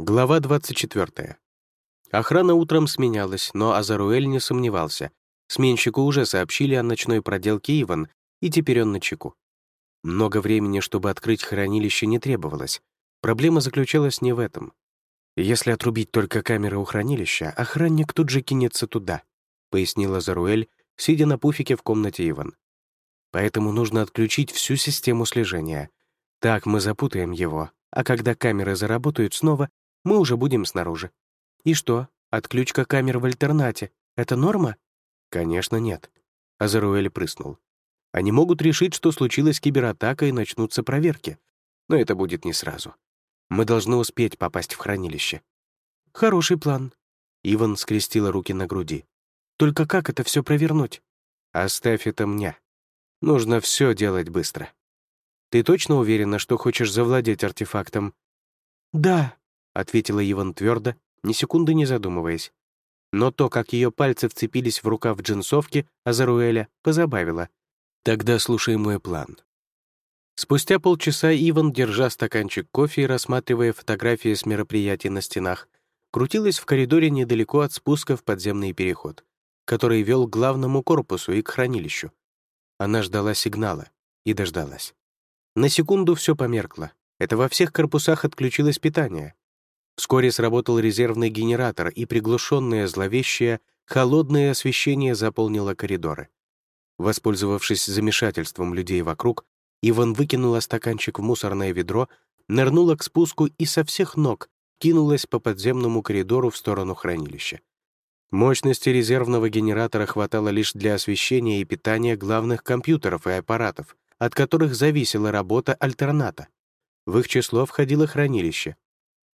Глава 24. Охрана утром сменялась, но Азаруэль не сомневался. Сменщику уже сообщили о ночной проделке Иван, и теперь он на чеку. Много времени, чтобы открыть хранилище, не требовалось. Проблема заключалась не в этом. Если отрубить только камеры у хранилища, охранник тут же кинется туда, пояснила Заруэль, сидя на пуфике в комнате Иван. Поэтому нужно отключить всю систему слежения. Так мы запутаем его, а когда камеры заработают снова, мы уже будем снаружи. И что, отключка камер в альтернате — это норма? Конечно, нет. Азаруэль прыснул. Они могут решить, что случилась кибератака и начнутся проверки. Но это будет не сразу. Мы должны успеть попасть в хранилище. Хороший план. Иван скрестила руки на груди. Только как это все провернуть? Оставь это мне. Нужно все делать быстро. Ты точно уверена, что хочешь завладеть артефактом? Да, ответила Иван твердо, ни секунды не задумываясь. Но то, как ее пальцы вцепились в рукав джинсовки Азаруэля, позабавило. Тогда слушай мой план. Спустя полчаса Иван, держа стаканчик кофе и рассматривая фотографии с мероприятий на стенах, крутилась в коридоре недалеко от спуска в подземный переход, который вел к главному корпусу и к хранилищу. Она ждала сигнала и дождалась. На секунду все померкло. Это во всех корпусах отключилось питание. Вскоре сработал резервный генератор, и приглушенное зловещее, холодное освещение заполнило коридоры. Воспользовавшись замешательством людей вокруг, Иван выкинула стаканчик в мусорное ведро, нырнула к спуску и со всех ног кинулась по подземному коридору в сторону хранилища. Мощности резервного генератора хватало лишь для освещения и питания главных компьютеров и аппаратов, от которых зависела работа альтерната. В их число входило хранилище,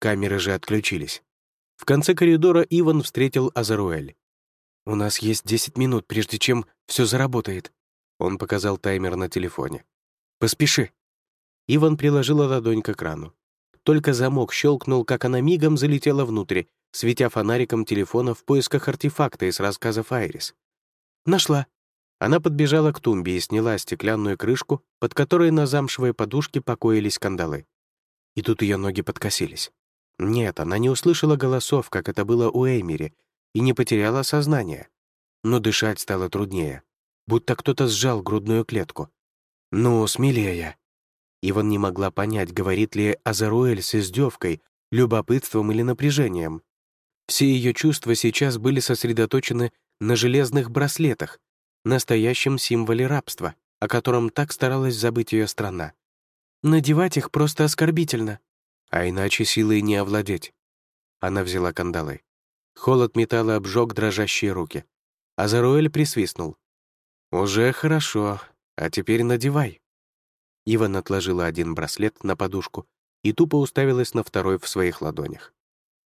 Камеры же отключились. В конце коридора Иван встретил Азаруэль. «У нас есть 10 минут, прежде чем все заработает». Он показал таймер на телефоне. «Поспеши». Иван приложила ладонь к экрану. Только замок щелкнул, как она мигом залетела внутрь, светя фонариком телефона в поисках артефакта из рассказов Айрис. «Нашла». Она подбежала к тумбе и сняла стеклянную крышку, под которой на замшевой подушке покоились кандалы. И тут ее ноги подкосились. Нет, она не услышала голосов, как это было у Эймери, и не потеряла сознание. Но дышать стало труднее, будто кто-то сжал грудную клетку. «Ну, смелее!» Иван не могла понять, говорит ли Азаруэль с издевкой, любопытством или напряжением. Все ее чувства сейчас были сосредоточены на железных браслетах, настоящем символе рабства, о котором так старалась забыть ее страна. «Надевать их просто оскорбительно», а иначе силой не овладеть. Она взяла кандалы. Холод металла обжег дрожащие руки. Азаруэль присвистнул. «Уже хорошо, а теперь надевай». Иван отложила один браслет на подушку и тупо уставилась на второй в своих ладонях.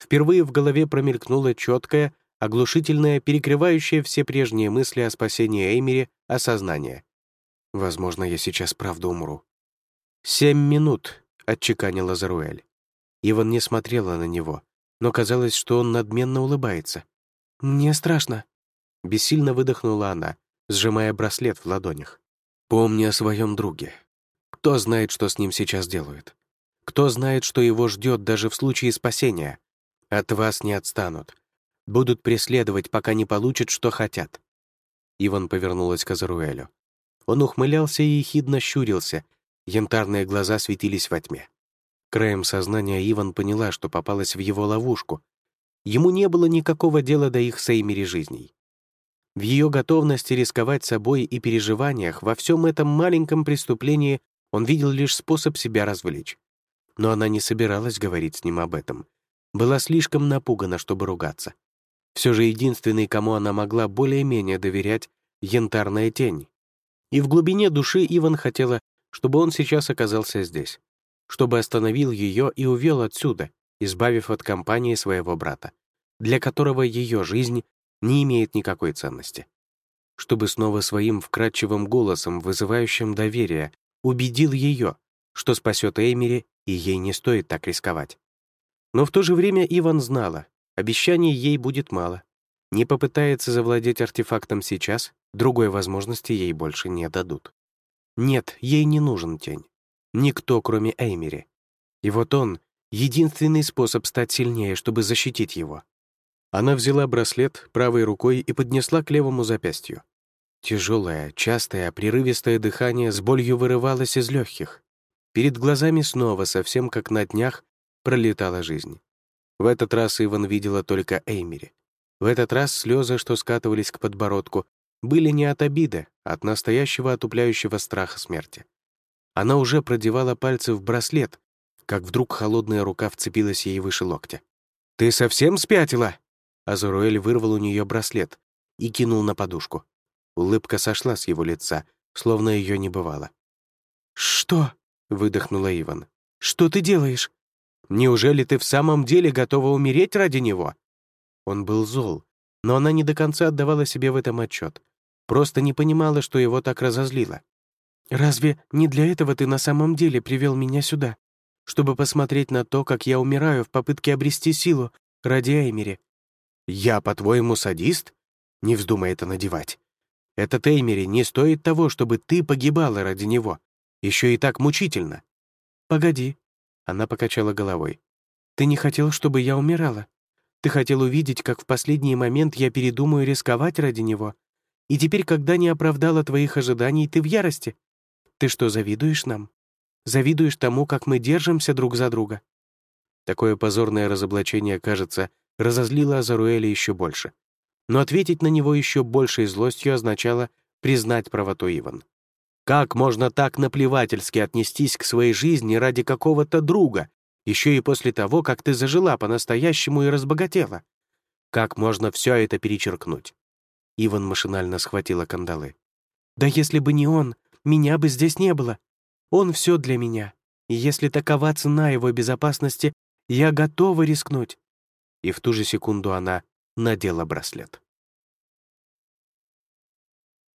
Впервые в голове промелькнуло четкое, оглушительное, перекрывающее все прежние мысли о спасении Эймери осознание. «Возможно, я сейчас правда умру». «Семь минут», — отчеканила Заруэль. Иван не смотрела на него, но казалось, что он надменно улыбается. «Мне страшно», — бессильно выдохнула она, сжимая браслет в ладонях. «Помни о своем друге. Кто знает, что с ним сейчас делают? Кто знает, что его ждет даже в случае спасения? От вас не отстанут. Будут преследовать, пока не получат, что хотят». Иван повернулась к Азаруэлю. Он ухмылялся и ехидно щурился, янтарные глаза светились во тьме. Краем сознания Иван поняла, что попалась в его ловушку. Ему не было никакого дела до их с Эймери жизней. В ее готовности рисковать собой и переживаниях во всем этом маленьком преступлении он видел лишь способ себя развлечь. Но она не собиралась говорить с ним об этом. Была слишком напугана, чтобы ругаться. Все же единственный, кому она могла более-менее доверять, — янтарная тень. И в глубине души Иван хотела, чтобы он сейчас оказался здесь чтобы остановил ее и увел отсюда, избавив от компании своего брата, для которого ее жизнь не имеет никакой ценности. Чтобы снова своим вкрадчивым голосом, вызывающим доверие, убедил ее, что спасет Эймери, и ей не стоит так рисковать. Но в то же время Иван знала, обещаний ей будет мало. Не попытается завладеть артефактом сейчас, другой возможности ей больше не дадут. Нет, ей не нужен тень. Никто, кроме Эймери. И вот он, Единственный способ стать сильнее, чтобы защитить его. Она взяла браслет правой рукой и поднесла к левому запястью. Тяжелое, частое, прерывистое дыхание с болью вырывалось из легких. Перед глазами снова, совсем как на днях, пролетала жизнь. В этот раз Иван видела только Эймери. В этот раз слезы, что скатывались к подбородку, были не от обиды, а от настоящего отупляющего страха смерти. Она уже продевала пальцы в браслет, как вдруг холодная рука вцепилась ей выше локтя. «Ты совсем спятила?» Азуруэль вырвал у нее браслет и кинул на подушку. Улыбка сошла с его лица, словно ее не бывало. «Что?» — выдохнула Иван. «Что ты делаешь? Неужели ты в самом деле готова умереть ради него?» Он был зол, но она не до конца отдавала себе в этом отчет. Просто не понимала, что его так разозлило. «Разве не для этого ты на самом деле привел меня сюда? Чтобы посмотреть на то, как я умираю в попытке обрести силу ради Эймери?» «Я, по-твоему, садист? Не вздумай это надевать. Этот Эймери не стоит того, чтобы ты погибала ради него. Еще и так мучительно». «Погоди», — она покачала головой. «Ты не хотел, чтобы я умирала? Ты хотел увидеть, как в последний момент я передумаю рисковать ради него? И теперь, когда не оправдала твоих ожиданий, ты в ярости? Ты что, завидуешь нам? Завидуешь тому, как мы держимся друг за друга?» Такое позорное разоблачение, кажется, разозлило Азаруэля еще больше. Но ответить на него еще большей злостью означало признать правоту Иван. Как можно так наплевательски отнестись к своей жизни ради какого-то друга, еще и после того, как ты зажила по-настоящему и разбогатела? Как можно все это перечеркнуть? Иван машинально схватила кандалы. «Да если бы не он, меня бы здесь не было. Он все для меня. И если такова цена его безопасности, я готова рискнуть». И в ту же секунду она надела браслет.